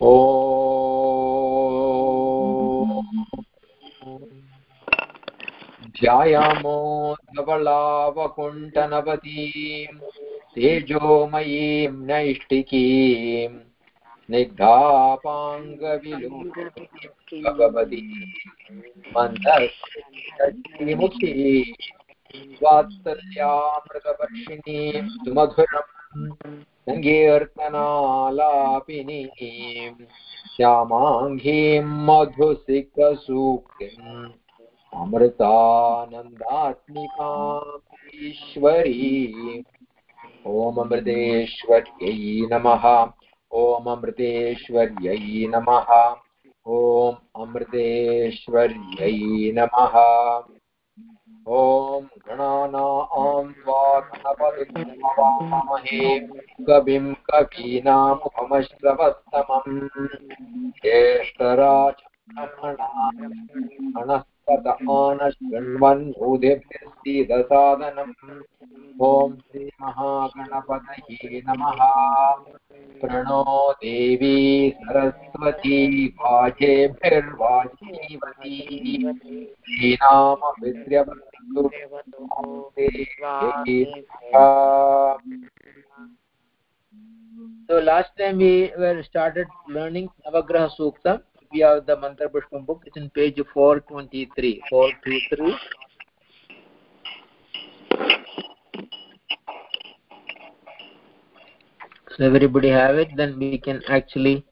ओ। ध्यायामो धवलावकुण्ठनवतीम् तेजोमयीं नैष्टिकीम् स्निग्धापाङ्गविलोभवती मन्दमुखी वात्सल्यामृतवर्षिणीं सुमधुरम्। सङ्कीर्तनालापिनीम् श्यामाङ्गीं मधुसिकसूक्तिम् अमृतानन्दात्मिकाम् ॐ अमृतेश्वर्यै नमः ॐ अमृतेश्वर्यै नमः ॐ अमृतेश्वर्यै नमः। ॐ गणानां वा गणपतिमहे कविं कवीनामुपमश्रवस्तमम् ज्येष्ठराजमणः शृण्वन्भूतिभिर्सीदसादनम् ॐ श्रीमहागणपतये नमः। प्रणो देवी Saraswati वाजेभिर्वाजीवती श्रीनामविद्यवतु So, last time we were started learning Navagraha Sukta. We have the Mantra Pushpam book. It's in page 423. 423. So everybody have it. Then we can actually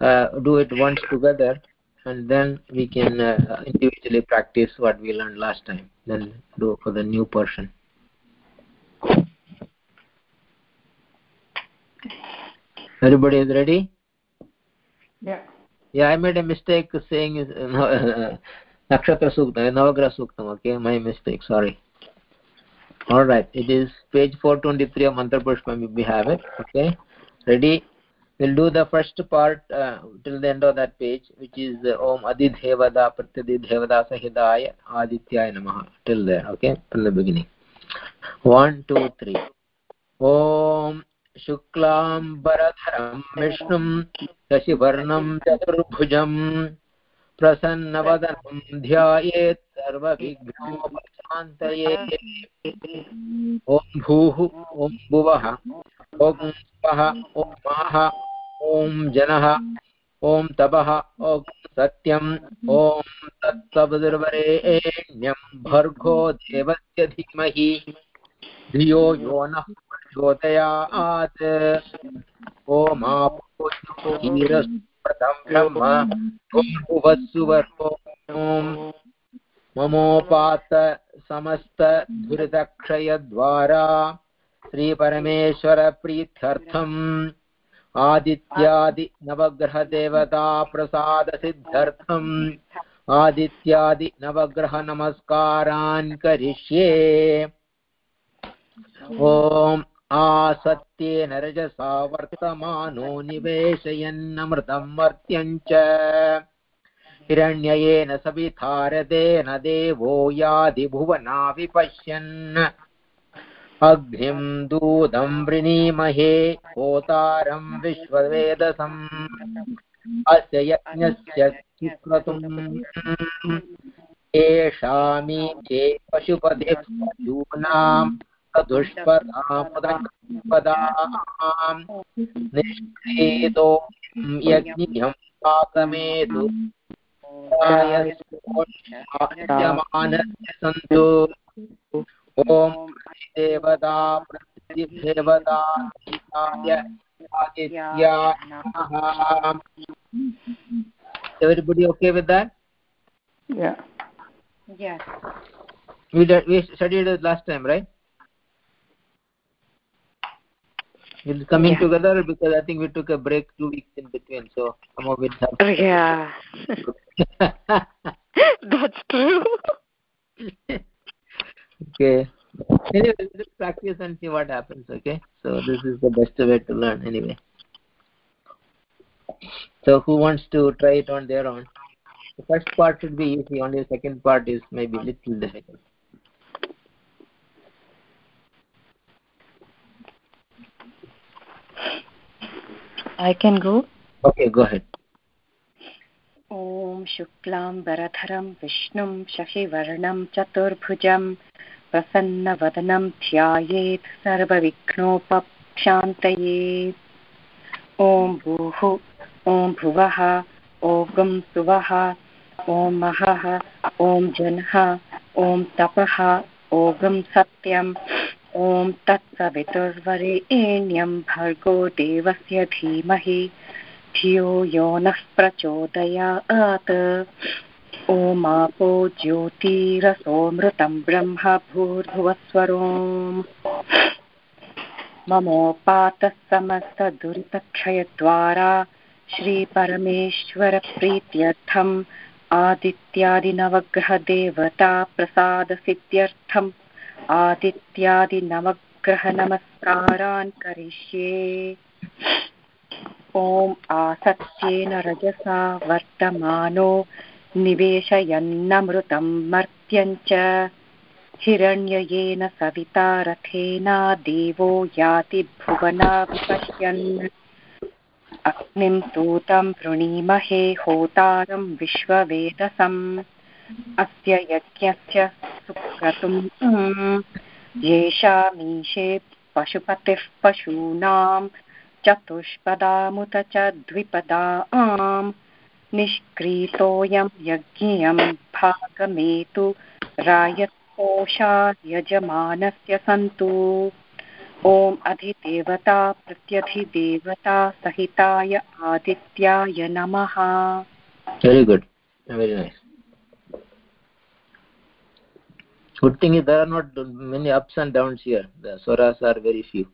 uh, do it once together, and then we can uh, individually practice what we learned last time. Then do for the new person. Everybody is ready? Yeah. Yeah, I made a mistake saying is uh, Nakshatra Sukta, Navagraha Suktam, okay? My mistake, sorry. Alright, it is page 423 of Mantra we have it, okay? Ready? We'll do the first part uh, till the end of that page, which is uh, Om Adidhevada Pratyadidhevada Sahidaya Adityaya Namaha, till there, okay? From the beginning. One, two, three. Om शुक्लाम्बरधरं विष्णुं शशिवर्णं चतुर्भुजम् प्रसन्नवदनं ध्यायेत् सर्वविघ्नोपशान्तये। ॐ भूः, ॐ भुवः, ॐ स्वः, ॐ माः, ॐ जनः, ॐ तपः, ॐ सत्यम् ॐ तत्सवितुर्वरेण्यं भर्गो देवस्य धीमहि। धियो यो नः प्रचोदयात्। ओमापोहीरस्प्रथं ब्रह्म भुवस्सुवर्गो ममोपात समस्तधुरितक्षयद्वारा श्रीपरमेश्वरप्रीत्यर्थम्। आदित्यादिनवग्रहदेवताप्रसादसिद्धर्थम्। आदित्यादिनवग्रहनमस्कारान् करिष्ये। ॐ आसत्येन रजसा वर्तमानो निवेशयन्नमृतं मर्त्यं च। हिरण्ययेन सवितारदेन देवो यादिभुवना विपश्यन् अग्निं दूतं वृणीमहे होतारं विश्ववेदसम्। अस्य यज्ञस्य क्रतुम् एषामीचे पशुपतिः यूनाम् दुष्पदामुदपदाम् निष्क्रीतो यज्ञियं पाकमेतु सन्तु ॐ देवता प्रतिदेवता Everybody okay with that? Yeah. Yes. We did, we studied it last time, right? It's coming Yeah. together because I think we took a break two weeks in between, so some of it have. Yeah. That's true. okay. Anyway, let's practice and see what happens. Okay. So this is the best way to learn anyway. So who wants to try it on their own? The first part should be easy. Only the second part is maybe a little difficult. I can go. okay go ahead. ॐ शुक्लाम्बरधरं विष्णुं शशिवर्णं चतुर्भुजं प्रसन्नवदनं ध्यायेत् सर्वविघ्नोपशान्तये ॐ भूः ॐ भुवः ॐ सुवः ॐ महः ॐ जनः ॐ तपः ॐ सत्यम्। ॐ तत्सवितुर्वरेण्यं भर्गो देवस्य धीमहि, धियो यो नः प्रचोदयात्। ओमापो ज्योतिरसोऽमृतं ब्रह्म भूर्भुवस्वरोम् ममोपातः समस्तदुरितक्षयद्वारा श्रीपरमेश्वरप्रीत्यर्थम् आदित्यादिनवग्रहदेवता प्रसादसिद्ध्यर्थम् आदित्यादिनवग्रहनमस्कारान् करिष्ये। ॐ आसत्येन रजसा वर्तमानो निवेशयन्नमृतं मर्त्यञ्च हिरण्ययेन सविता रथेना देवो याति भुवना विपश्यन् अग्निं सूतं वृणीमहे होतारं विश्ववेदसम्। अस्य यज्ञस्य सुक्रतुम् येषामीशे पशुपतिः पशूनां चतुष्पदामुत च द्विपदाम् निष्क्रीतोऽयं यज्ञियं भागमेतु रायत्कोशा यजमानस्य सन्तु। ॐ अधिदेवता, प्रत्यधिदेवता सहिताय आदित्याय नमः। Very good. Very nice. Good thing is there are not many ups and downs here the swaras are very few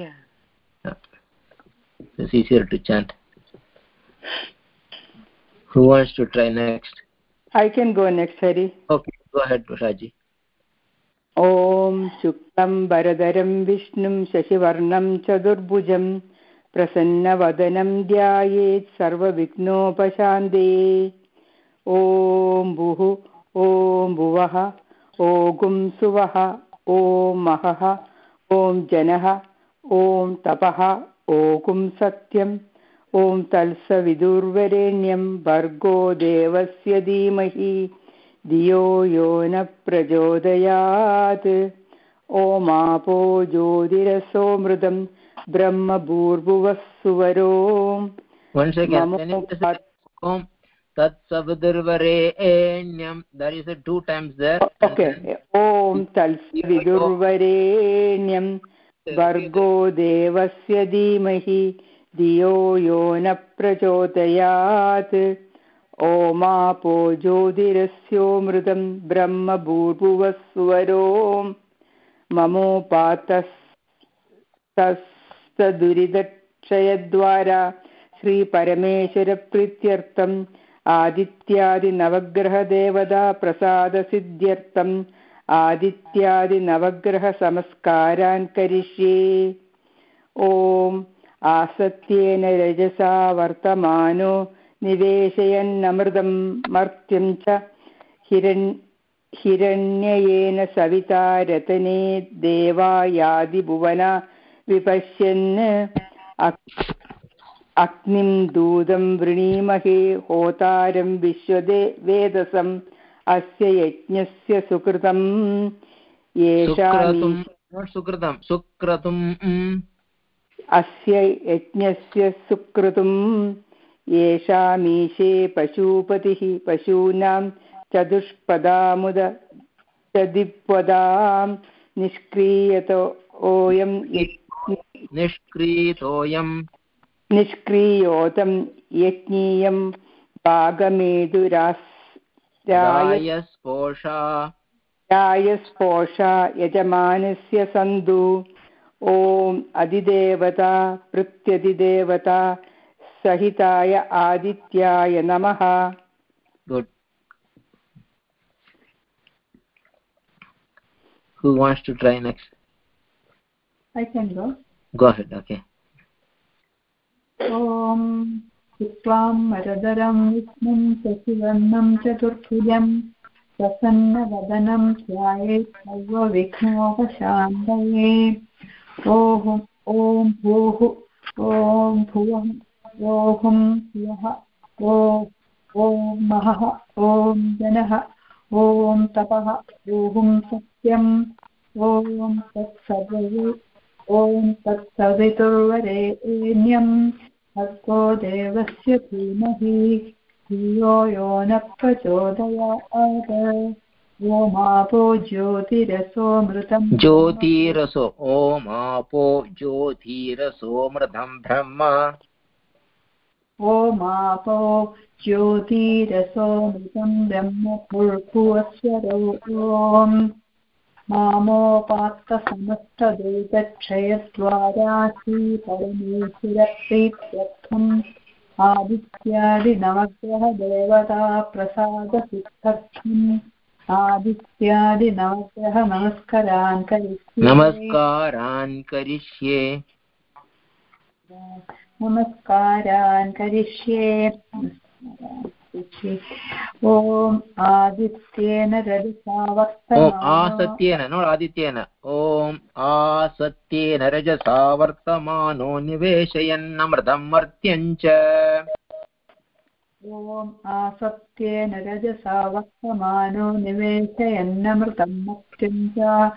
yeah yeah. it's easier to chant who wants to try next i can go next hari okay go ahead ushaji ॐ शुक्लं वरदरं विष्णुं शशिवर्णं चतुर्भुजं प्रसन्नवदनं ध्यायेत् सर्वविघ्नोपशान्ते ॐ भुः ॐ भुवः ॐ सुवः ॐ महः ॐ जनः ॐ तपः ॐ सत्यम् ॐ तल्सविदुर्वरेण्यं भर्गो देवस्य धीमहि धियो यो न प्रचोदयात्। ओमापो ज्योतिरसोऽमृतं ब्रह्मभूर्भुवः सुवरो। Once again can you just om tat savadurvarenyam there is a two times there. Okay. ॐ तल्सविदुर्वरेण्यं भर्गो देवस्य धीमहि, धियो यो न प्रचोदयात्। ओमापो ज्योतिरस्योमृतं ममोपातस्तदुरिदक्षयद्वारा श्रीपरमेश्वरप्रीत्यर्थम् आदित्यादिनवग्रहदेवता प्रसादसिद्ध्यर्थम् आदित्यादिनवग्रहसंस्कारान् करिष्ये ॐ आसत्येन रजसा वर्तमानो निवेशयन्नमृतं मर्त्यं च हिरण् हिरण्ययेन सविता रतने देवा यादिभुवना विपश्यन् अग्निं दूतं वृणीमहे होतारं विश्वदे वेदसम् अस्य यज्ञस्य सुकृतम्। सुकृतं सुक्रतुम् अस्य यज्ञस्य सुकृतुम्। येषामीशे पशुपतिः पशूनां चतुष्पदामुद चदिपदां निष्क्रियतोऽयं निष्क्रीतोऽयं निष्क्रियोतं यज्ञीयं भागमेदुरायस्पोषा रायस्पोषा। यजमानस्य सन्तु ॐ अधिदेवता प्रत्यधिदेवता सहिताय आदित्याय नमः। Who wants to try next? I can go. Go ahead okay. ॐ शुक्लां वरदरं विष्णुं शशिवर्णं चतुर्भुजं प्रसन्नवदनं ध्यायेत् सर्वविघ्नोपशान्तये ओः ॐ भूः ॐ भुवः ओहुं यः ॐ महः, ॐ जनः, ॐ तपः ॐ सत्यम्, ॐ तत्सर्वे ॐ तत्सवितुर्वरेण्यं भर्गो देवस्य धीमहि। धियो यो न प्रचोदयात् ओमापो ज्योतिरसोऽमृतम् ज्योतिरसो आपो ब्रह्म। ओमापो ज्योतिरसोऽमृतं ब्रह्म। भूर्भुवस्वरो ॐ मामोपात्तसमस्तदूतक्षयद्वारा श्रीपरमेश्वरप्रीत्यर्थम् आदित्यादिनवग्रहदेवता प्रसादसिद्धर्थम् आदित्यादिनवग्रहनमस्करान् करिष्ये। नमस्कारान् करिष्ये। नमस्कारान् करिष्ये। ॐ आदित्येन रजसा ॐ वर्तमानो आसत्येन नो आदित्येन ॐ आसत्येन रजसा वर्तमानो निवेशयन्नमृतं मर्त्यं च ॐ आसत्येन रजसा वर्तमानो निवेशयन्नमृतं मत्यं च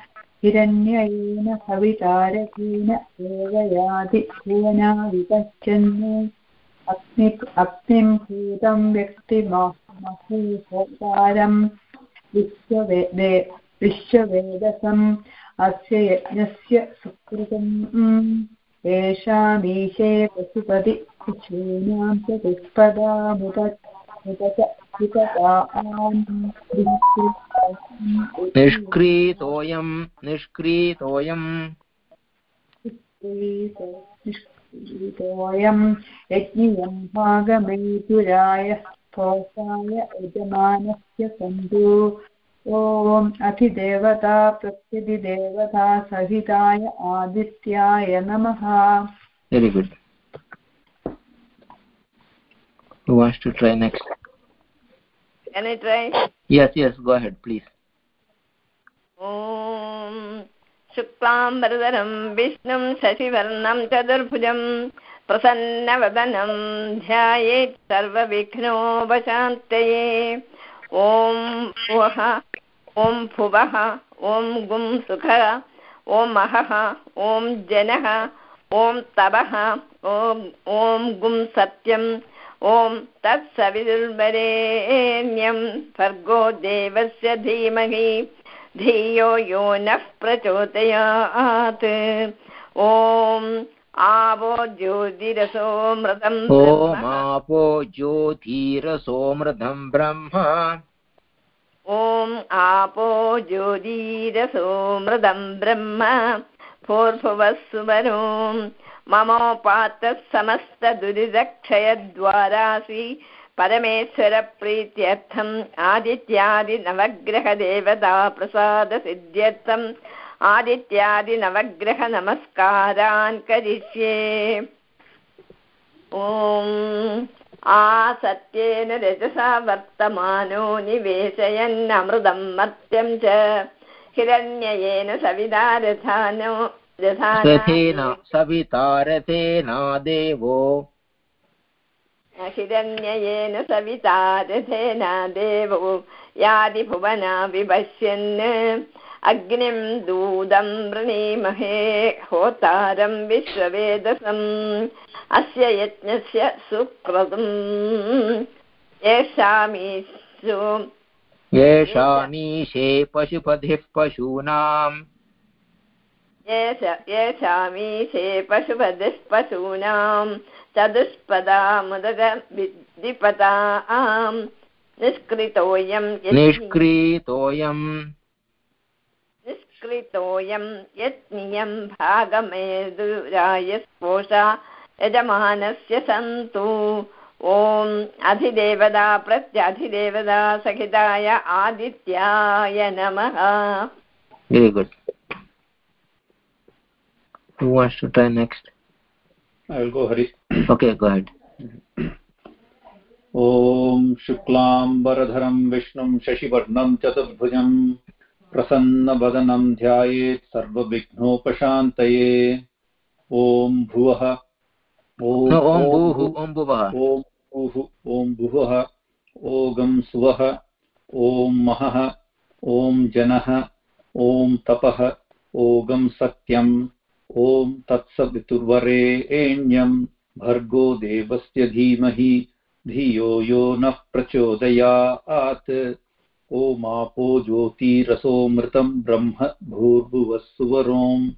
हिरण्ययेन सवितारकेन देवयाधि भुवनाविपश्यन् अग्नि अग्निं भूतं व्यक्तिमहेशकारं विश्ववेदे विश्ववेदसम् अस्य यज्ञस्य सुकृतम्। येषामीशे पशुपति पशूनां च मुदच निष्क्रीतोऽयं। निष्क्रीतोऽयं निष्क्रीतोऽयं यज्ञियं भागमेतुराय स्फोटाय यजमानस्य सन्तु ॐ अधिदेवता प्रत्यधिदेवता सहिताय आदित्याय नमः very good. Who wants to try next? Can I try? yes yes go ahead please. ॐ शुक्लाम्बरधरं विष्णुं शशिवर्णं, चतुर्भुजं प्रसन्नवदनं, ध्यायेत् सर्वविघ्नोपशान्तये। ॐ भुवः ॐ भुवः, ॐ गुं सुखः, ॐ महः ॐ जनः, ॐ तपः, ॐ ॐ गुं सत्यम् ॐ तत्सविदुर्वरेण्यं भर्गो देवस्य धीमहि। धियो यो नः प्रचोदयात्। ॐ आवो ज्योतिरसोऽमृतं ब्रह्म। ओमापो ज्योतिरसोऽमृतं ब्रह्म। ॐ आपो ज्योतिरसोऽमृतं ब्रह्म। भूर्भुवः सुवरो ममोपात्तः समस्तदुरिदक्षयद्वारासि परमेश्वरप्रीत्यर्थम् आदित्यादिनवग्रहदेवता प्रसादसिद्ध्यर्थम् आदित्यादिनवग्रहनमस्कारान् करिष्ये। ॐ आसत्येन रजसा वर्तमानो निवेशयन्नमृतं मर्त्यं च हिरण्ययेन सविदारथानो रथेन सवितारथेना देवो हिरण्ययेन सविता रथेन देवो यादिभुवना विपश्यन्। अग्निं दूदं वृणीमहे होतारं विश्ववेदसम्। अस्य यज्ञस्य सुक्रतुम् येषामीषु येषामीशे पशुपतिः पशूनाम्। येष येषामीशे पशुपतिः पशूनां चतुष्पदामुदग विद्धिपताम् निष्कृतोऽयं यज्ञ- निष्क्रीतोऽयम्। निष्कृतोऽयं यज्ञियं भागमेदुराय स्पोषा यजमानस्य सन्तु। ॐ अधिदेवता प्रत्यधिदेवता सहिताय आदित्याय नमः। Very good. Who wants to try next? I will go Hari. okay go ahead. ॐ शुक्लाम्बरधरं विष्णुं शशिवर्णं चतुर्भुजं प्रसन्नवदनं ध्यायेत् सर्वविघ्नोपशान्तये। ॐ भुवः। ॐ भूः ॐ भुवः। ओगं सुवः। ॐ महः। ॐ जनः। ॐ तपः। ओगं सत्यम्। ॐ तत्सवितुर्वरेण्यं भर्गो देवस्य धीमहि, धियो यो नः प्रचोदयात्। ओमापो ज्योतिरसोऽमृतं ब्रह्म भूर्भुवः सुवरोम्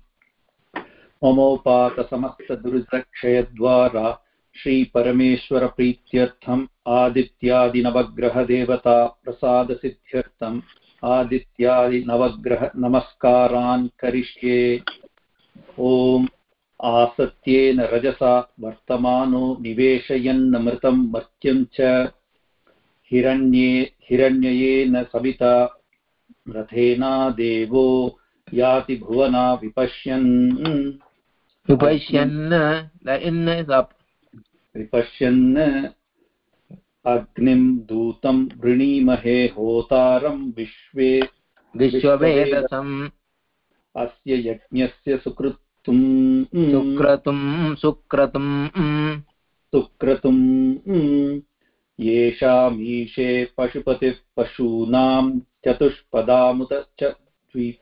ममोपातसमस्तदुर्दक्षयद्वारा श्रीपरमेश्वरप्रीत्यर्थम् आदित्यादिनवग्रहदेवता प्रसादसिद्ध्यर्थम् आदित्यादिनवग्रह नमस्कारान् करिष्ये। ॐ आसत्येन रजसा वर्तमानो निवेशयन्नमृतं मर्त्यं च हिरण्ये हिरण्ययेन सविता रथेना देवो याति भुवना विपश्यन् up विपश्यन् अग्निं दूतं वृणीमहे होतारं विश्वे vishwavedasam अस्य यज्ञस्य सुकृतुम् sukratum sukratum सुक्रतुम् येषामीशे पशुपतिः पशूनां चतुष्पदामुत च द्वि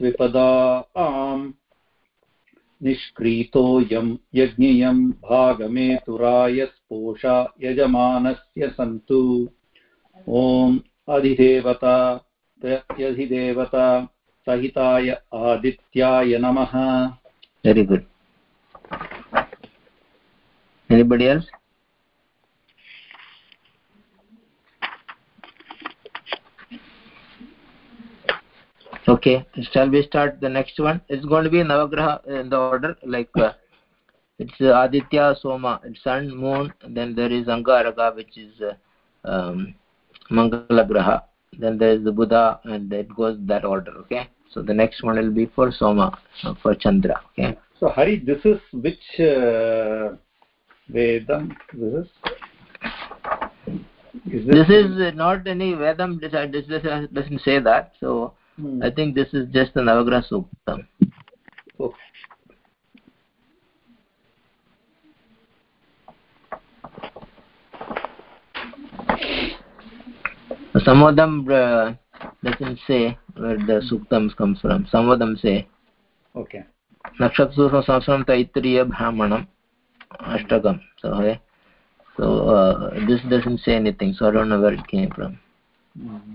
द्विपदा आम्। निष्क्रीतोऽयं यज्ञियं भागमेतुराय स्पोषा यजमानस्य सन्तु। ॐ अधिदेवता प्रत्यधिदेवता सहिताय आदित्याय नमः very good anybody else okay shall we start the next one it's going to be navagraha in the order like uh, it's uh, aditya soma it's sun moon then there is angaraka which is uh, um, mangala graha then there is the buddha and it goes that order okay So the next one will be for soma uh, for chandra okay So Hari, this is which uh, Vedam? This is. Is this is not any vedam this this doesn't say that so Hmm. i think this is just the navagraha suktam Okay. some of them uh, doesn't say where the suktams comes from of say Okay. nakshatra sahasram taitriya brahmanam ashtakam so hey, so uh, this doesn't say anything so i don't know where it came from mm Hmm.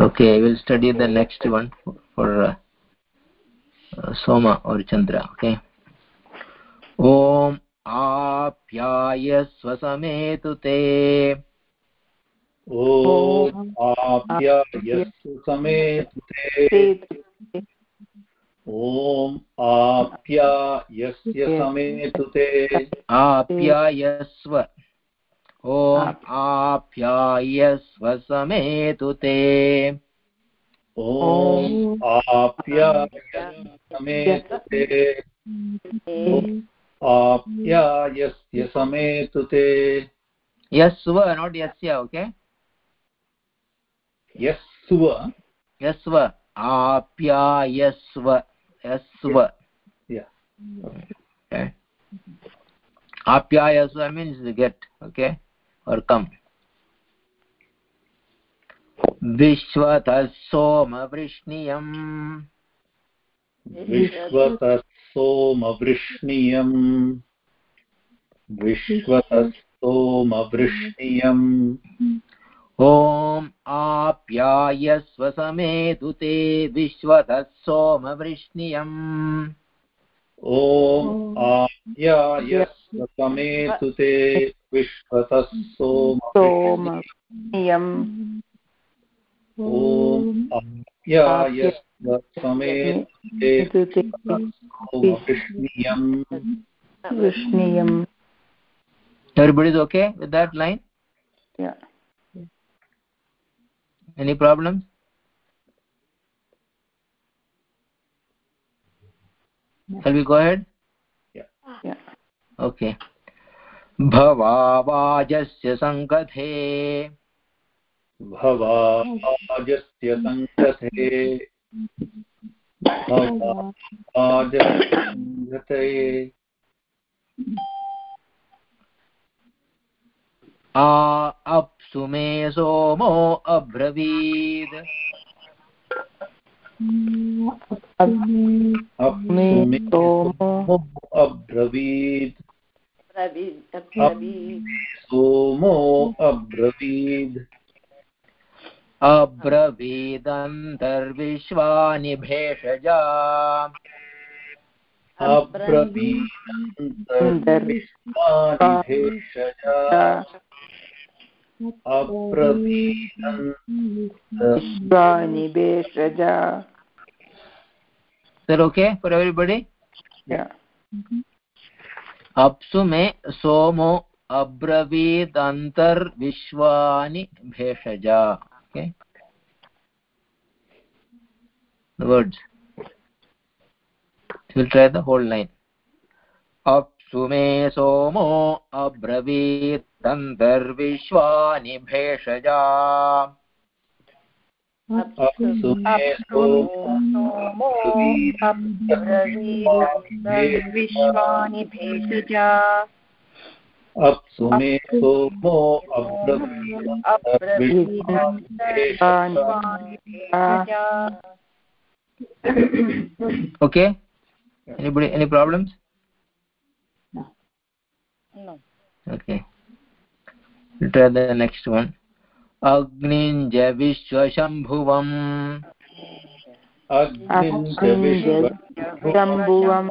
okay we'll study the next one for uh, uh, soma or chandra okay om आप्यायस्व समेतु ते। ॐ ते। ॐ आप्यायस्य समेतु ते। आप्यायस्व ॐ आप्यायस्व समेतु ते। ॐ आप्याय समेतु आप्यायस्य समेतुते आप्यायस्व मीन्स् गेट् ओके और् कम् विश्वतः सोमवृष्णियम् विश्वतः सोमवृष्णियम्। विश्वतः सोमवृष्णियम् ॐ आप्यायस्व समेतु ते विश्वतः सोमवृष्णियम् ॐ आप्यायस्व समेतु ते विश्वतः सोमवृष्णियम्। ॐ आप्यायस्व समेतु ते सोमवृष्णियम् वृष्णीयम् everybody is okay with that line Yeah. any problems shall we go ahead Yeah. Yeah. okay भवावाजस्य सङ्कथे भवाजस्य सङ्गते सङ्गते आ अप्सु मे सोमो ब्रवीत् ब्रवीत् सोमो अब्रवीद् अब्रवीदन्तर्विश्वानि भेषजा। अब्रवीदन्तर्विश्वानिभेषजा अब्रवीदन्त विश्वानिवेशजा Is that okay? For everybody? Yeah. अप्सु मे सोमो अब्रवीदन्तर्विश्वानि भेषजा। Okay. The words. We'll try the whole line. अप्सु मे सोमो अब्रवीदन्तर्विश्वानि भेषजा अप्सु सोमो विश्वानि भेषजा अप्सु मे सोमो anybody any problems? No. okay. We'll try the next one. अग्निञ्ज विश्वशम्भुवम् अग्निं च विश्व शम्भुवम्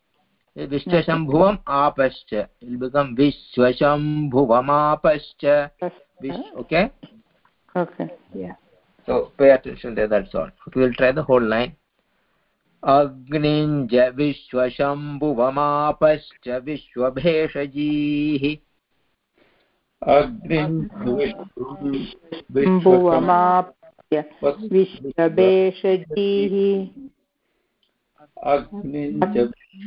विश्वशम्भुवम् आपश्च। विल्बिकं विश्वशम्भुवमापश्च। ओके अग्निञ्ज विश्वशम्भुवमापश्च विश्वभेषजीः अग्निञ्जुवमाप्य विश्वभेषजीः अग्निं च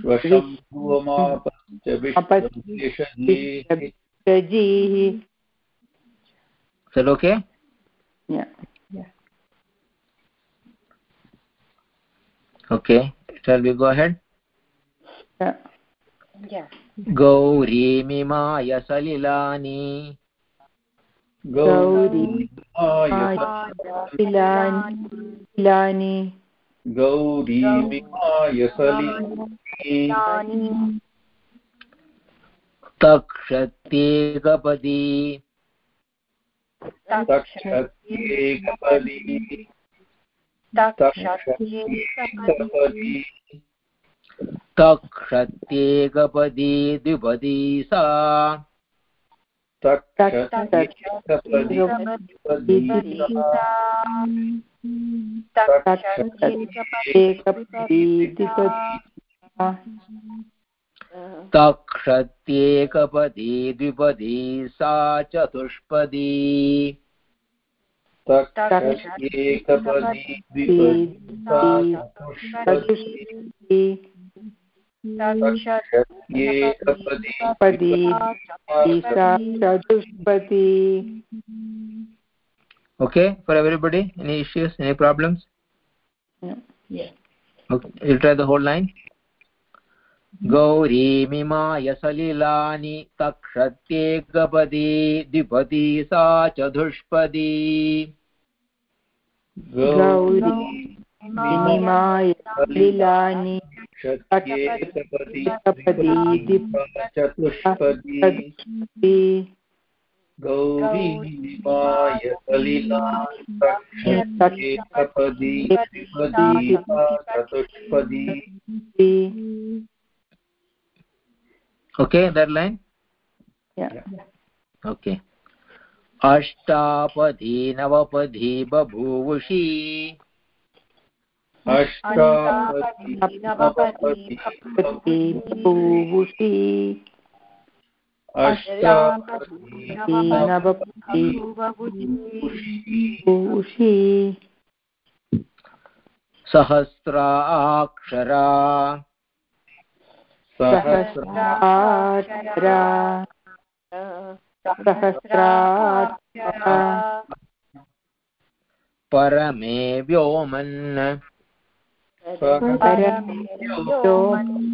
विश्वशम्भुवमापश्च विश्वभेषजीः विश्वभेषजीः is that okay Yeah. okay shall we go ahead Yeah. Yeah. गौरीमिमाय सलिलानि गौरी गौरीमाय तिलानि तक्षत्येकपदी तक्षत्येकपदी तक्षत्येकपदी तक्षत्येकपदी द्विपदी सा। तक्षत्येकपदी तक्षत्येकपदी द्विपदी सा चतुष्पदी। तक्षत्येकपदी द्विपदी सा चतुष्पदी। Okay for everybody any issues any problems no. yeah okay we'll try the whole line गौरीमिमाय सलिलानि तक्षत्येकपदी द्विपदी सा चतुष्पदी गौरी विनिमाय लीलानि क्षत्येकपदी द्विपदी चतुष्पदी सा चतुष्पदी Yeah. okay. अष्टापदी नवपदी बभूवुषी। अष्टापदी नवपदी पति भूवुषि अष्टापदी नवपति भूषि सहस्राक्षरा। सहस्राक्षरा। सहस्राक्षरा। परमे व्योमन्। व्योमन्।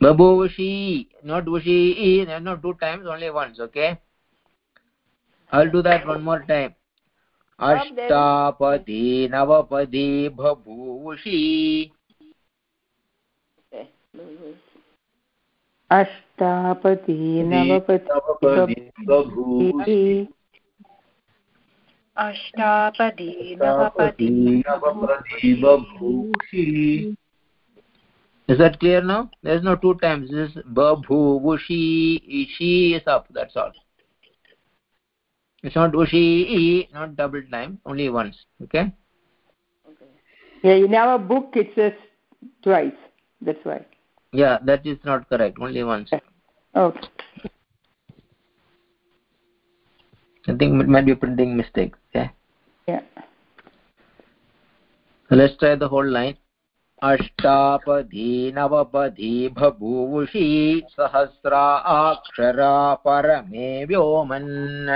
babuvushi not vushi not two times only once okay i'll do that one more time अष्टापदी नवपदी बभूवुषी अष्टापति नवपति बभूवुषि अष्टापदी नवपदी नवपदी बभूवुषि is that clear now? There is no two times. This is babhuvushi she is up that's all. It's not ushi not double time only once. Okay? Okay. Yeah, in our book it says twice. That's why. yeah that is not correct. Only once. Okay. i think it might be a printing mistake. Okay? Yeah. so let's try the whole line अष्टापदी नवपदी बभूवुषी सहस्रा अक्षरा परमे व्योमन्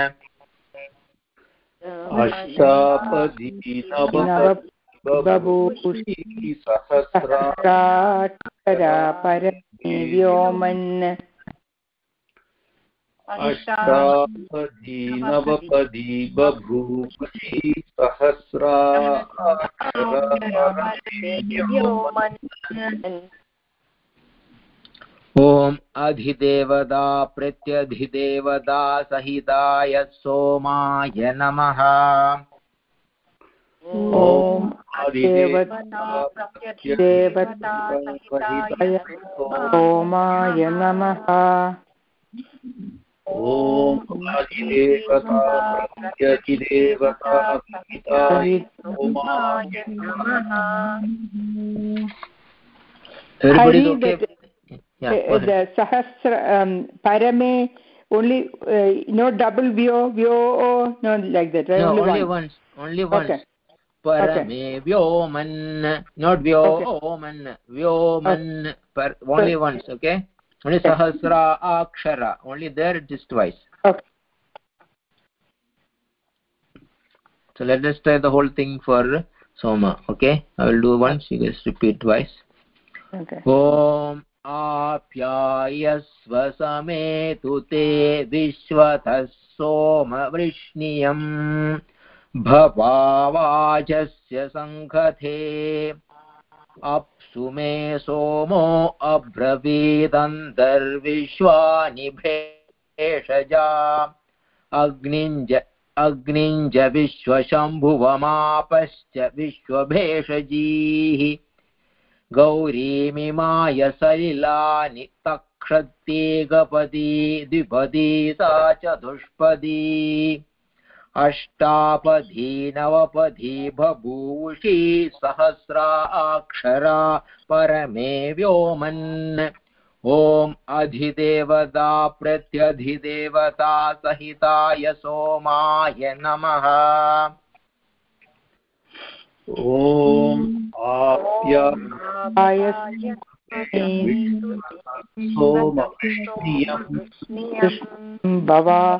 बभूवुषि सहस्रा सहस्राक्षरा परमे व्योमन् अष्टापदी नवपदी बभूवुषि सहस्रा ॐ अधिदेवता प्रत्यधिदेवता सहिताय सोमाय नमः। ॐ सोमाय नमः। ॐ अधिदेवता प्रत्यधिदेवता सहिताय सोमाय Everybody is Hari, okay? that- Yeah, Uh, go ahead. the sahasra um, parame only uh, no double vyo vyo no like that right No, only, only one. once. Only once. Okay. Parame vyoman. Not vyoman. Vyoman. Per, only once, okay? Only sahasra akshara. Only there it is twice. Okay. So let us try the whole thing for Soma, okay? I will do once, you guys repeat twice. okay ॐ आप्यायस्व समेतु ते विश्वतः सोमवृष्णियम् भवावाचस्य सङ्खथे अप्सु मे सोमो अब्रवीदन्तर्विश्वानि भेषजा। अग्निञ्ज अग्निञ्ज विश्वशम्भुवमापश्च विश्वभेषजीः। गौरीमिमाय सलिलानि तक्षत्ये गपदी द्विपदी सा चतुष्पदी अष्टापदी नवपदी बभूषी सहस्रा अक्षरा परमे व्योमन्। ॐ अधिदेवता प्रत्यधिदेवता सहिताय सोमाय नमः। ॐ आप्य सोमवृष्णियम् भवा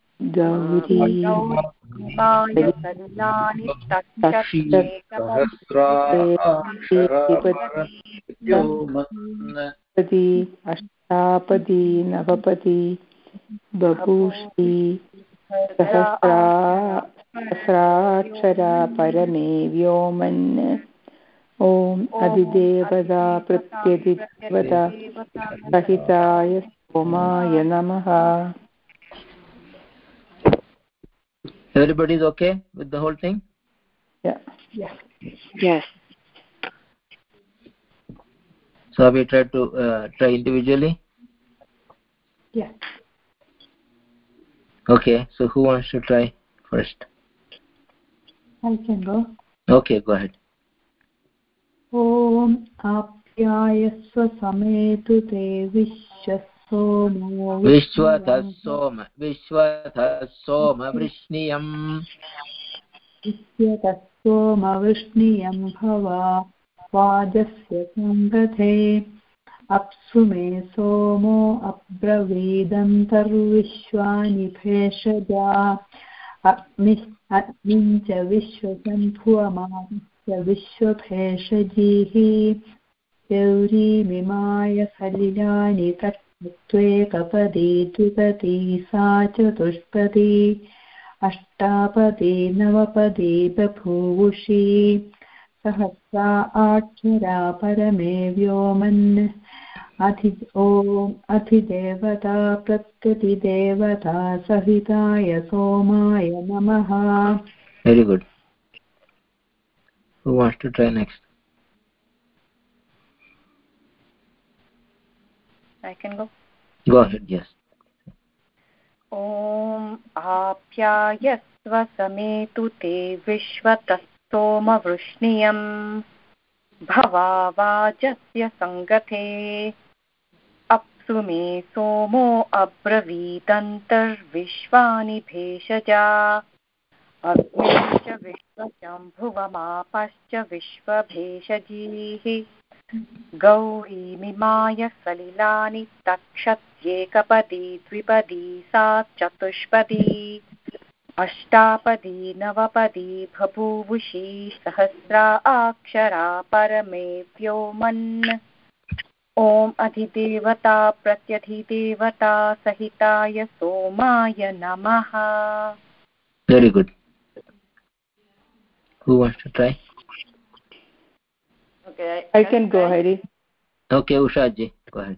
पदी अष्टापदी नवपदी बभूषी सहस्रा सहस्राक्षरा परमे व्योमन्। ॐ अधिदेवता प्रत्यधिदेवता सहिताय सोमाय नमः। Everybody is okay with the whole thing? Yeah. Yes. So we try to uh, try individually? Yeah. Okay, so who wants to try first? I can go. Okay, go ahead. ॐ आप्यायस्व समेतु ते विश्वसोमो विश्वतः सोम विश्वतः सोम वृष्णियम् विश्वतः सोमवृष्णियं भवा वाजस्य सङ्गथे अप्सु मे सोमो अब्रवीदन्तर्विश्वानि भेषजा। अग्निश् अग्निं विश्वसम्भुवमानस्य विश्वभेषजीः। गौरीमिमाय सलिलानि तत्त्वेकपदी द्विपदी सा चतुष्पदी अष्टापदी नवपदी बभूवुषी सहस्रा अक्षरा परमे व्योमन् अधि ॐ अधिदेवता प्रत्यतिदेवता सहिताय सोमाय नमः Very good. Who wants to try next? I can go. Go ahead, yes. ॐ आप्यायस्व समेतु ते विश्वतः सोमवृष्णियम् भवावाजस्य सङ्गथे अप्सु मे सोमो अब्रवीदन्तर्विश्वानि भेषजा अग्निं च विश्वशम्भुवमापश्च विश्वभेषजीः गौरीमिमाय सलिलानि तक्षत्येकपदी द्विपदी, सा चतुष्पदी अष्टापदी, नवपदी बभूवुषी सहस्रा अक्षरा परमे व्योमन् ॐ अधिदेवता, प्रत्यधिदेवता, सहिताय सोमाय नमः Very good. Who? Okay. I can go, Hari. Okay, Usha ji, go ahead.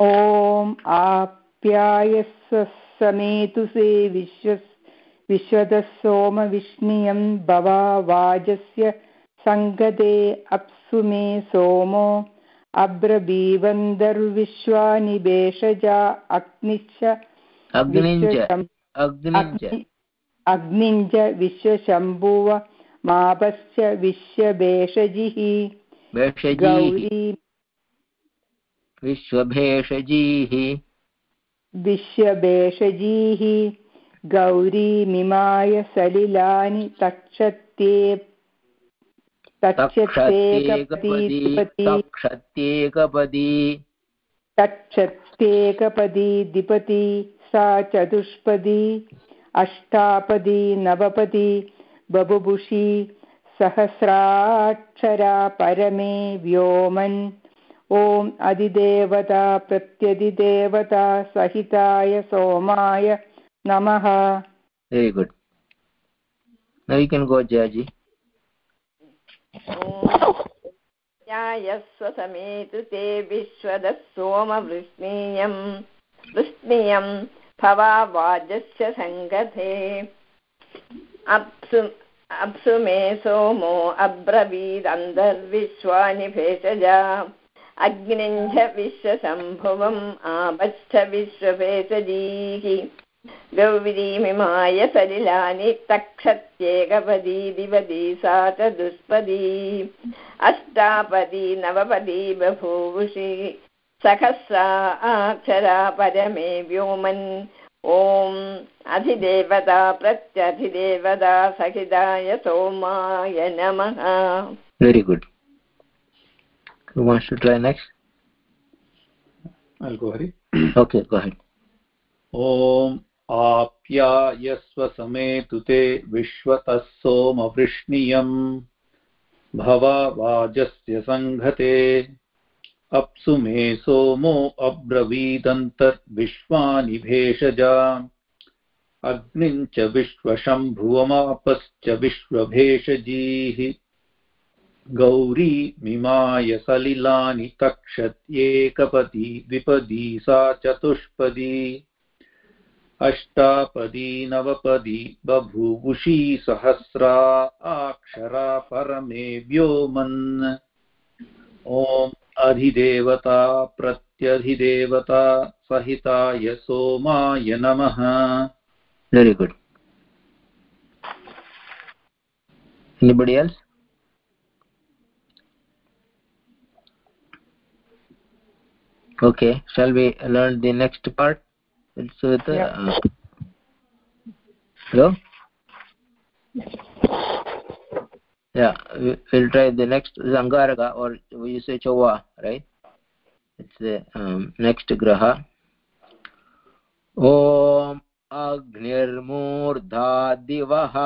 ॐ आप्यायस्व समेतु से विश्व विश्वतः सोमविष्णियं भवा वाजस्य सङ्गते अप्सु मे सोमो अब्रबीवन्दर्विश्वानि भेषजा अग्निश्च अग्निञ्च विश्वशम्भुव मापश्च विश्वभेषजिः। गौरी। विश्वभेषजीः। विश्वभेषजीः। गौरीमिमाय सलिलानि तक्षत्ये तक्षत्येकपदी तक्षत्येकपदी तक्षत्येकपदी। सा चतुष्पदी। अष्टापदी नवपदी। बभुभुषी सहस्राक्षरा परमे व्योमन्। ॐ अधिदेवता प्रत्यधिदेवता सहिताय सोमाय नमः। Very good. Now you can go ध्यायस्व ते विश्वदः सोमवृष्णीयम् वृष्णीयम् भवावाजस्य सङ्गते अप्सु मे सोमो अब्रवीदन्तर्विश्वानि भेषजा। अग्निम् च विश्वशम्भुवम् आपश्च विश्वभेषजीः। गौरीमिमाय सलिलानि तक्षत्येकपदी दिवदी सा च दुष्पदी। अष्टापदी नवपदी बभूवुषि। सहस्रा, अक्षरा परमे व्योमन्। ॐ अधिदेवता प्रत्यधिदेवता सहिताय सोमाय नमः। Very good. Who wants to try next? I'll go Hari. okay go ahead. ॐ आप्यायस्व समेतु ते विश्वतः सोमवृष्णियम् भवावाजस्य सङ्घते अप्सु मे सोमो अब्रवीदन्तर्विश्वानि भेषजा अग्निम् च विश्वशम्भुवमापश्च विश्वभेषजीः। गौरी मिमाय सलिलानि तक्षत्येकपदी द्विपदी सा चतुष्पदी। अष्टापदी नवपदी बभूवुषी सहस्रा अक्षरा परमे व्योमन्। ॐ अधिदेवता प्रत्यधिदेवता सहिता यसोमाय नमः। Very good anybody else okay shall we learn the next part hello Thank you. Yeah we, we'll try the next zangaraka or you say chowa right it's the um, next graha ॐ अग्निर्मूर्धा दिवः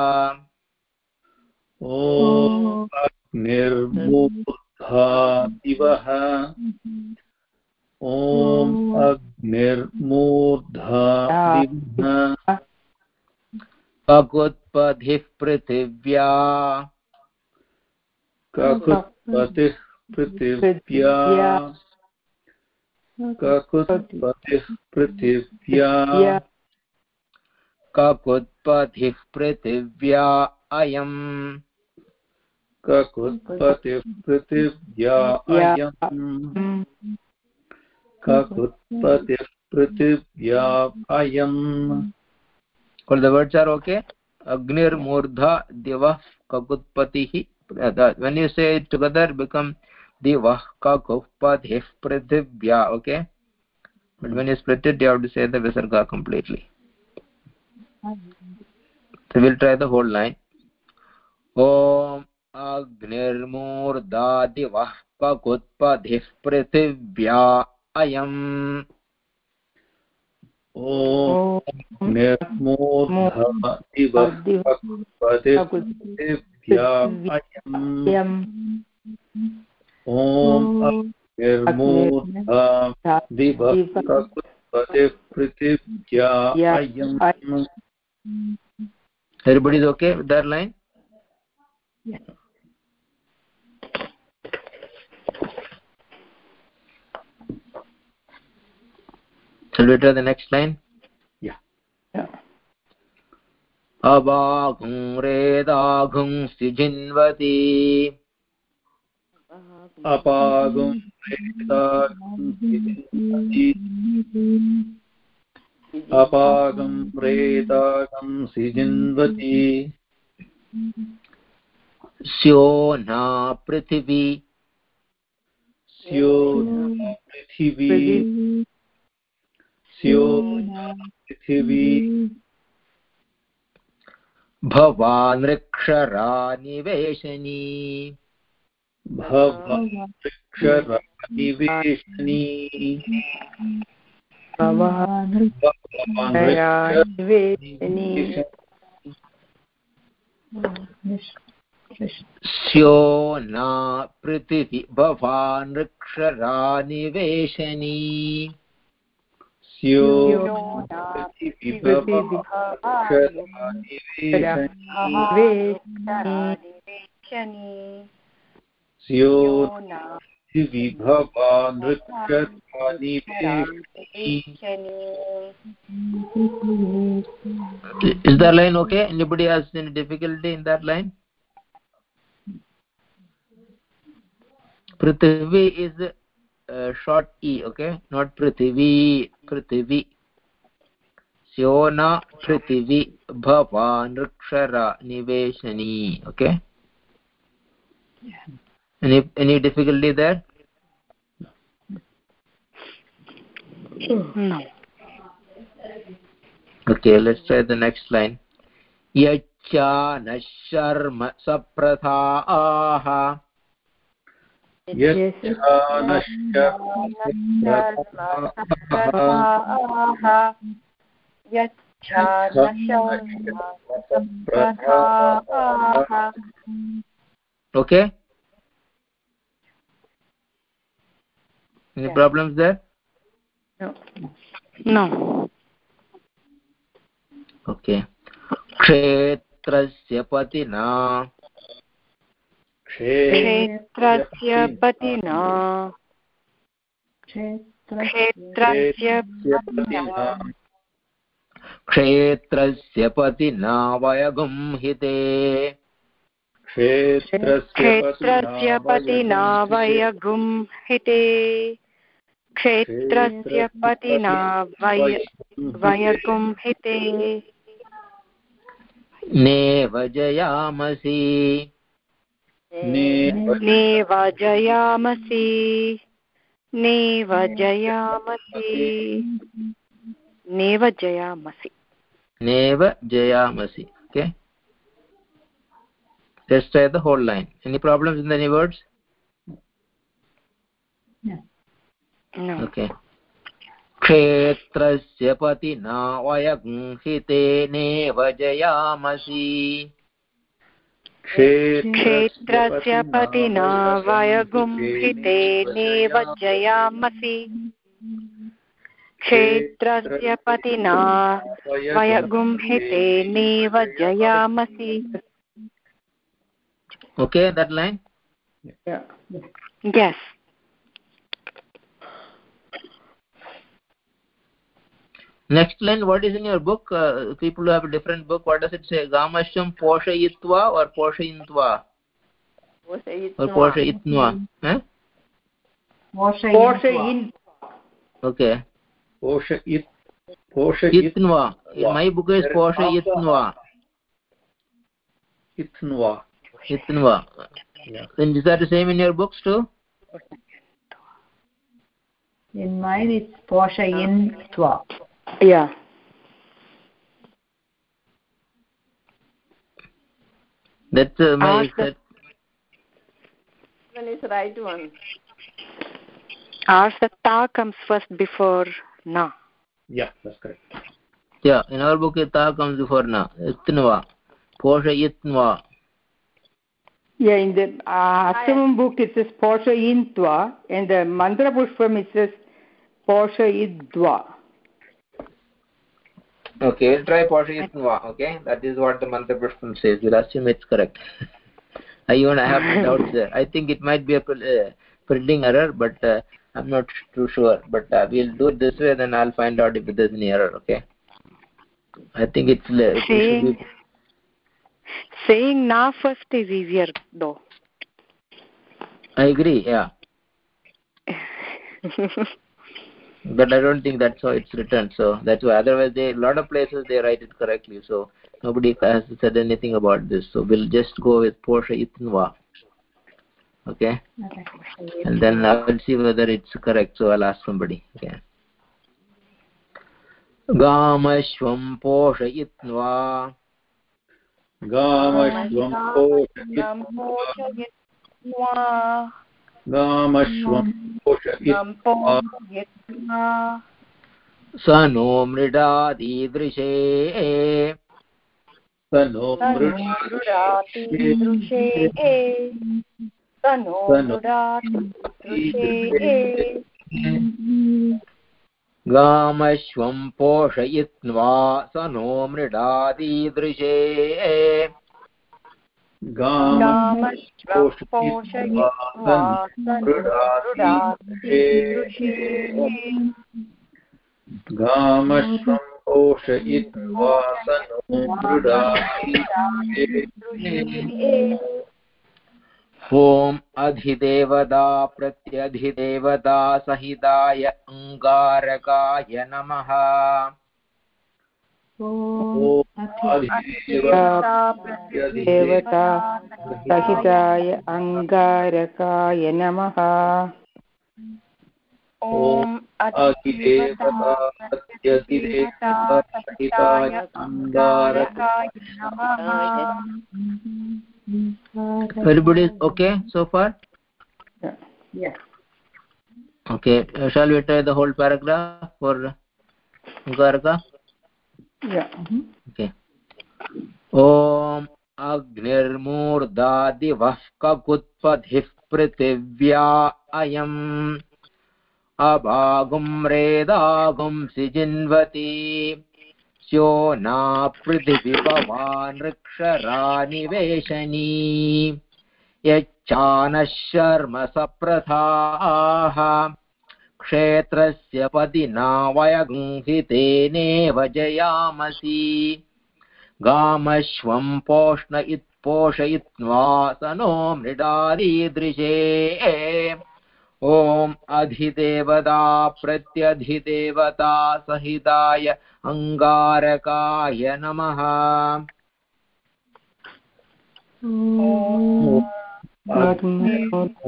ॐ अग्निर्मूर्धा दिवः ॐ अग्निर्मूर्धा दिवः ककुत्पथिः पृथिव्या ककुत्पतिः पृथिव्या ककुत्पतिः पृथिव्या ककुत्पथिः पृथिव्या अयम्। ककुत्पतिः पृथिव्या अयम्। ककुत्पतिः पृथिव्या अयम्। All the words are okay? agnir murdha divah kakutpatihi when you say together become divah kakutpatih prithivya okay but when you split it you have to say the visarga completely so we'll try the whole line om अग्निर्मूर्धा दिवः ककुत्पथिः पृथिव्या अयम् ॐ निर्मूर्धा दिवः ककुत्पतिः पृथिव्या अयम् ॐ निर्मूर्धा दिवः ककुत्पतिः पृथिव्या अयम् everybody is okay with that line shall we try the next line अवाघुं रेदाघुं सिजिन्वती। अपागुं सिजिन्वति। अपागं रेदागं सिजिन्वति। पृथिवी। स्यो पृथिवी। स्यो पृथिवी। भवानृक्षरा निवेशनी भवक्षरनिवेशनी स्यो न पृथिवि। भवानृक्षरा निवेशनी स्यो स्यो Is that line okay? Anybody has any difficulty in that line? Prithvi is uh, short e, okay? Not Prithvi, Prithvi. Syona Prithvi Bhava Nrikshara Niveshani, okay? yeah. Any any difficulty there? No. Okay, let's try the next line. Yacha Nasharma Saprathaah Okay? Any Yeah. problems there? No. Okay. क्षेत्रस्य पतिना क्षेत्रस्य पतिना क्षेत्रस्य पतिना क्षेत्रस्य पतिना वयगुंहिते क्षेत्रस्य पतिना वयगुंहिते क्षेत्रस्य पतिना वय वयगुंहिते नेव जयामसि नेव जयामसि नेव जयामसि नेव जयामसि नेव जयामसि okay let's try the whole line any problems in any words No. okay क्षेत्रस्य पतिना वयगुंहिते नेव जयामसि क्षेत्रस्य पतिना वयगुंहिते नेव जयामसि। क्षेत्रस्य पतिना वयगुंहिते नेव जयामसि। Okay that line Yeah. yes. next line what is in your book? Uh, people who have a different book what does it say? Gamasham poshayitva or poshayintva? Or poshayitnva eh poshayintva. Okay. Poshayit poshayitnva in my book is poshayitnva. Itnva. Itnva. Yeah. is that the same in your books too? In mine it's poshayintva yeah. That's uh, my Ask the- that, one is right one. Ours the ta comes first before na. Yeah, that's correct. yeah in our book ta comes before na. Itnva poshayitnva Yeah, in the uh, Astamam book it says Poshayintva and the Mantra Pushpam it says Poshayidva. Okay we'll try poshayitnva okay? That is what the mantra pushpam says. We'll assume it's correct. I even i have doubts there i think it might be a uh, printing error but uh, i'm not too sure. But uh, we'll do it this way then i'll find out if there's any error okay? I think it's uh, it saying be, saying na first is easier though. I agree yeah but i don't think that's how it's written so that's why otherwise they a lot of places they write it correctly so nobody has said anything about this so we'll just go with porsche itnva okay and then i will see whether it's correct so i'll ask somebody okay गामश्वं पोषयित्वा गामश्वं पोषयित्वा गामश्वं पोषयित्वा स नो मृडादीदृशे तनो तनोरुडाति दृशे तनोरुडाति दृशे गामश्वं पोषयित्वा स नो मृडादीदृशे गामश्वं पोषयित्वा मृडाति ॐ अधिदेवता प्रत्यधिदेवता सहिताय अङ्गारकाय नमः। देवता सहिताय अङ्गारकाय नमः ॐ अधिदेवता अङ्गारकाय नमः everybody is okay so far Yeah. okay uh, shall we try the whole paragraph for garga Yeah. Mm -hmm. okay ॐ अग्निर्मूर्धादिवः ककुत्पथिः पृथिव्या अयम्। अभागुं रेदागुं सिजिन्वती। स्यो ना पृथिविभवानृक्षरानिवेशनी यच्चानः शर्म सप्रथाः। क्षेत्रस्य पदिना वयगुंहितेनेव जयामसि गामश्वं पोष्ण इत्पोषयित्वा स नो मृडारीदृशे ॐ अधिदेवता प्रत्यधिदेवता सहिताय अङ्गारकाय नमः। ककुत्पतिः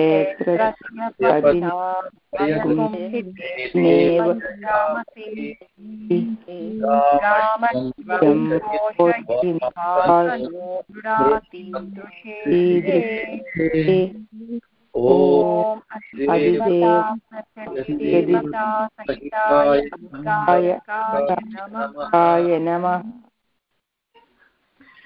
ॐ नमः ॐ ककुत्पतिः पृथिव्या अयम् अयम् अपागं यो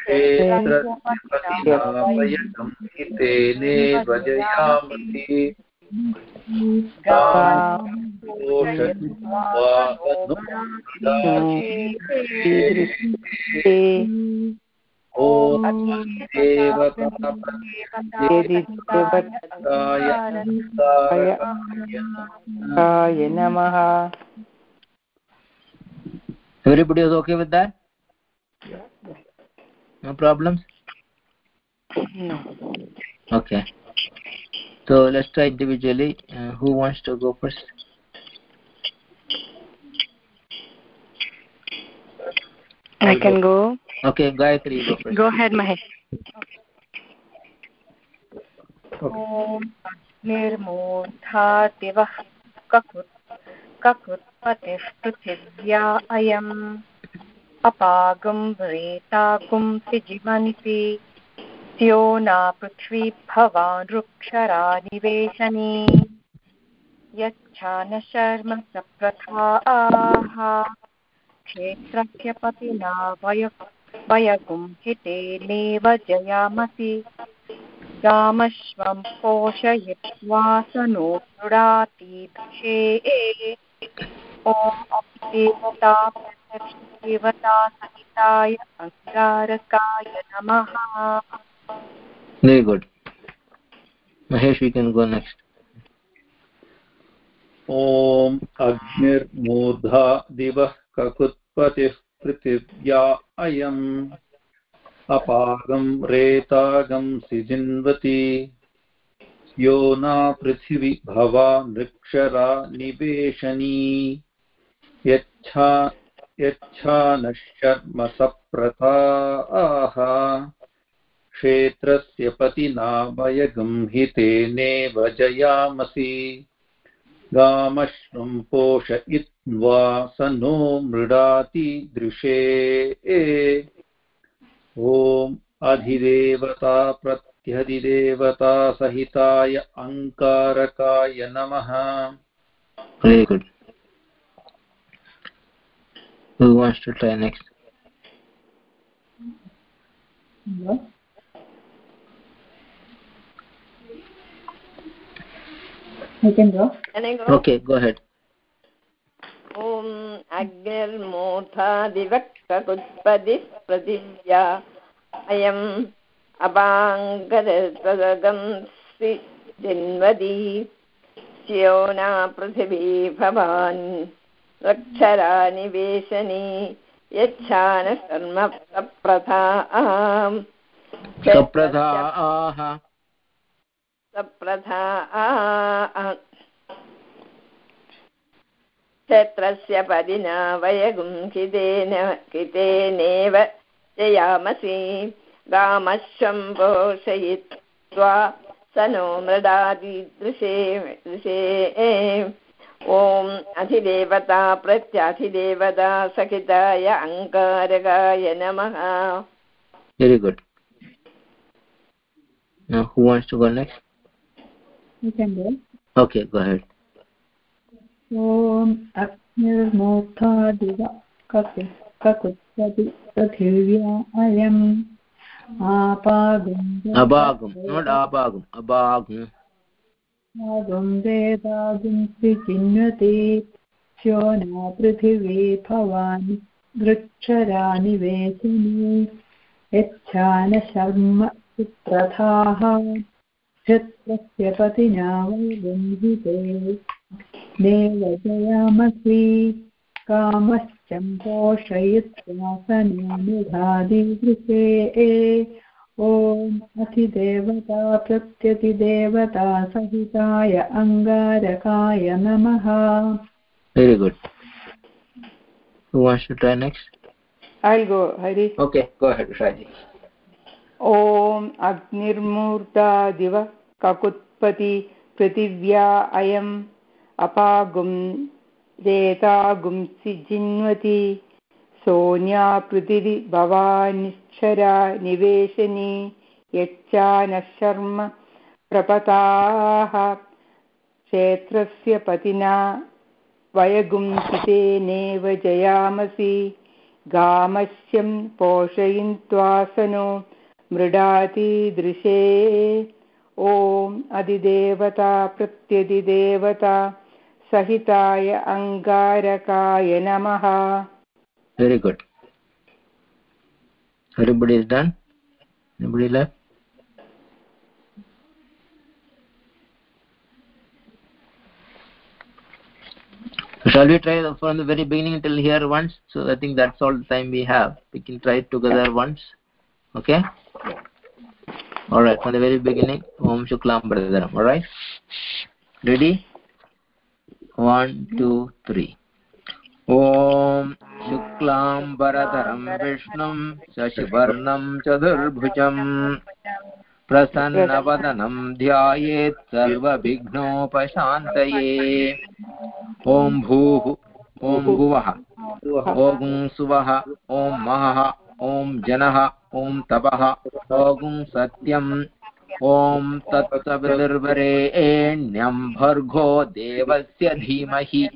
क्षेत्रपतिनावयकं हितेने भजयामसि आय नमः everybody is okay with that no problems okay so let's try individually uh, who wants to go first I can go. okay gayatri go first Go ahead, Mahesh. ॐ निर्मूर्धादिवः ककुत् ककुत्पतिः पृथिव्या अयम् अपागुं रेतागुं सिजिमन्ति स्यो न पृथ्वी भवान् वृक्षरा निवेशनी। यच्छा न शर्म सप्रथाः क्षेत्रस्य पतिना वय वयगुं हितेनेव जयामसि। रामश्वं पोषयित्वा स नो दृशे ॐ अभिदेवता देवता सहिताय अङ्गारकाय नमः। Very good. Mahesh we can go next. ॐ अग्निर्मूर्धा दिवः ककुत्पतिः पृथिव्या अयम्। अपागं रेतागं सिजिन्वति। यो न पृथिवी भवा नृक्षरा निवेशनी। यच्छा यच्छा नः शर्म सप्रताः क्षेत्रस्य पतिना वयगंहितेनेव जयामसि। गामश्वं पोषयित्वा स नो मृडाति दृशे। ॐ अधिदेवता प्रत्यधिदेवता सहिताय अङ्कारकाय नमः. Who wants to try next? I can go. Can I go? Okay, go ahead. ॐ अग्निर्मूर्धादिवक्ककुत्पदिः पृथिव्या अयम् अपाङ्गरगंसि जिन्वदी स्योना पृथिवी भवान् रक्षरा निवेशनी यच्छानः सप्रथा। क्षेत्रस्य पदिना वयगुंहितेन कितेनेव जयामसि। गामश्वं पोषयित्वा स नो मृडादिदृशे दृशे ॐ अधिदेवता प्रत्यधिदेवता सहिताय अङ्कारकाय नमः Very good. Now, who wants to go next? I can go. Okay, go ahead. ॐ अग्निर्मूर्धादिव कपि ककुत्पति पृथिव्या अयम् आपागुं Abagum, not abagum. Abagum. आगुं वेदागुं विचिन्वति श्योना पृथिवी भवान् वृक्षरा निवेशिनी यच्छान शर्म सुप्रथाः। क्षत्रस्य पतिना वैगुंहिते देव जयामसि। कामश्चं पोषयित्वा सनानुधादिदृशे। ॐ अतिदेवता प्रत्यतिदेवता सहिताय अङ्गारकाय नमः Very good. Who wants to try next? I'll go, Hari. Okay, go ahead, Shaji. ॐ अग्निर्मूर्धादिव ककुत्पति पृथिव्या अयम् अपागुं रेतागुंसि जिन्वति सोन्या पृथिवि भवानिश्चरा निवेशनी यच्चा नः शर्म प्रपताः। क्षेत्रस्य पतिना वयगुंसितेनेव जयामसि। गामस्यं पोषयिन्त्वासनो मृडातिदृशे ॐ अधिदेवता प्रत्यधिदेवता सहिताय अङ्गारकाय नमः। Very good. Everybody is done? Anybody left? Shall we try from the very beginning till here once? So I think that's all the time we have. We can try it together once. Okay? Alright, from the very beginning. Om Shuklam Bharadaram. Alright? Ready? One, two, three. ॐ शुक्लाम्बरधरं विष्णुं शशिवर्णं चतुर्भुजम् प्रसन्नवदनं ध्यायेत् सर्वविघ्नोपशान्तये। ॐ भूः, ॐ भुवः, ॐ सुवः, ॐ महः, ॐ जनः, ॐ तपः, ॐ सत्यम्। ॐ तत्सवितुर्वरेण्यं भर्गो देवस्य धीमहि।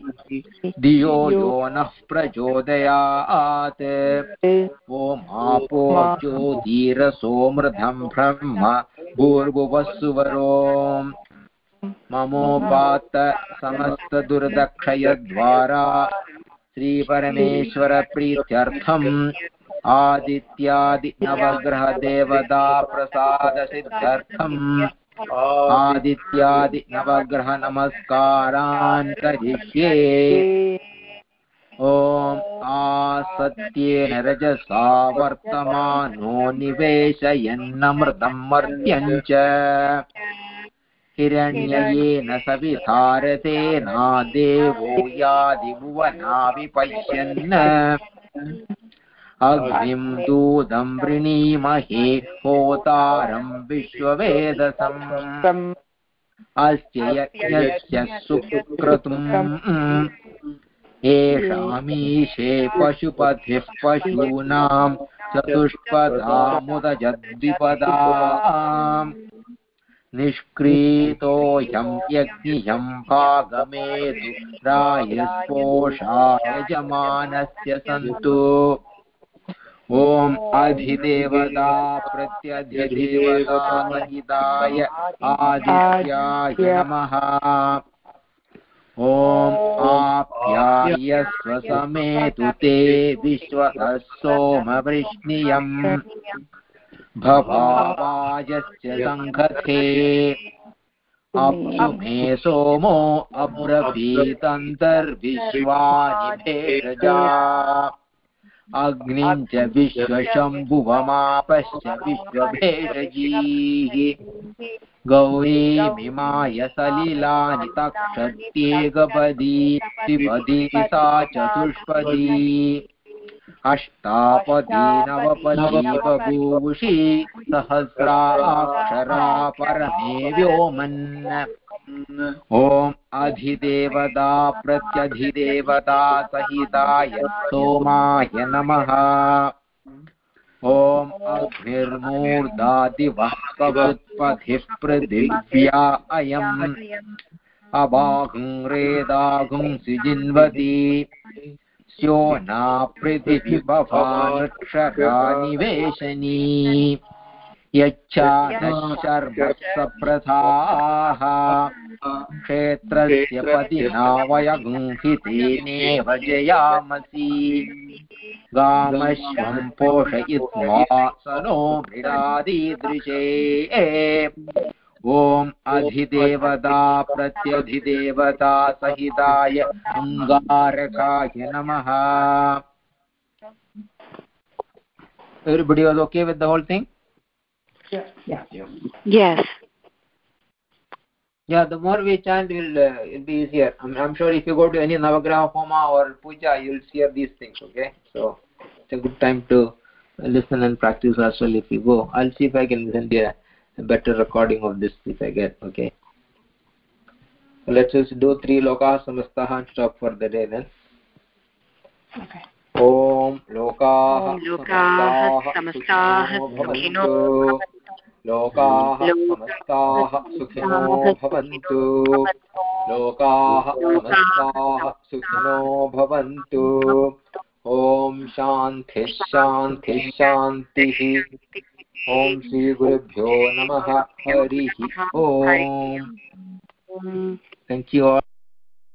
धियो यो नः प्रचोदयात्। ॐ आपो ज्योतिरसोमृतं ब्रह्म भूर्भुवस्सुवरो। ममोपात्त समस्तदुर्दक्षयद्वारा। श्रीपरमेश्वरप्रीत्यर्थम् आदित्यादि नवग्रहदेवता प्रसादसिद्धर्थम् आदित्यादि नवग्रहनमस्कारान् करिष्ये। ॐ आसत्येन रजसा वर्तमानो निवेशयन्नमृतं मर्त्यं च हिरण्ययेन सविधारतेना देवो यादिभुवना विपश्यन् अग्निं दूतं वृणीमहे होतारं विश्ववेदसम्। अस्य यज्ञस्य सुक्रतुम् येषामीशे पशुपतिः पशूनां चतुष्पदामुदजद्विपदा निष्क्रीतोऽयं यज्ञियं भागमेतु रायस्पोषा यजमानस्य सन्तु ॐ अधिदेवता प्रत्यधिदेवता सहिताय आदित्याय नमः। ॐ आप्यायस्व समेतु ते विश्वः सोमवृष्णियम् भवावाजस्य सङ्घथे अप्सु मे सोमो अब्रवीतन्तर्विश्वानि भेषजा अग्निं च विश्वशम्भुवमापश्च विश्वभेषजीः गौरीमिमाय सलिलानि तक्षत्येकपदी त्रिपदी सा चतुष्पदी। अष्टापदी नवपदी बभूषि सहस्राक्षरा परमे व्योमन्। ॐ अधिदेवता प्रत्यधिदेवता सहिताय सोमाय नमः। ॐ अग्निर्मूर्धादिवः पृथिव्या अयम्। अबाहुं रेदाहुं सिजिन्वती। स्यो न पृथिविभवानक्षरा निवेशनी शर्मसप्रथाः क्षेत्रस्य पतिना वयगुंहितेनेव जयामसि। गामश्वं पोषयित्वा स नो मृडादीदृशे ॐ अधिदेवता प्रत्यधिदेवता सहिताय अङ्गारकाय नमः। Everybody was okay with the whole thing? Yes. Yeah, the more we chant, will uh, it'll be easier. I'm, I'm sure if you go to any Navagraha Homa or Puja, you'll hear these things, okay? So it's a good time to listen and practice as well if you go. I'll see if I can send you a, a better recording of this if I get, okay? So let's just do three lokaha samastaha and stop for the day then. Okay. ॐ लोकाः ॐ लोकाः समस्ताः सुखिनो सुखिनो भवन्तु लोकाः समस्ताः सुखिनो भवन्तु। लोकाः समस्ताः सुखिनो भवन्तु। ॐ शान्तिः शान्तिः शान्तिः। ॐ श्रीगुरुभ्यो नमः। हरिः Thank you all.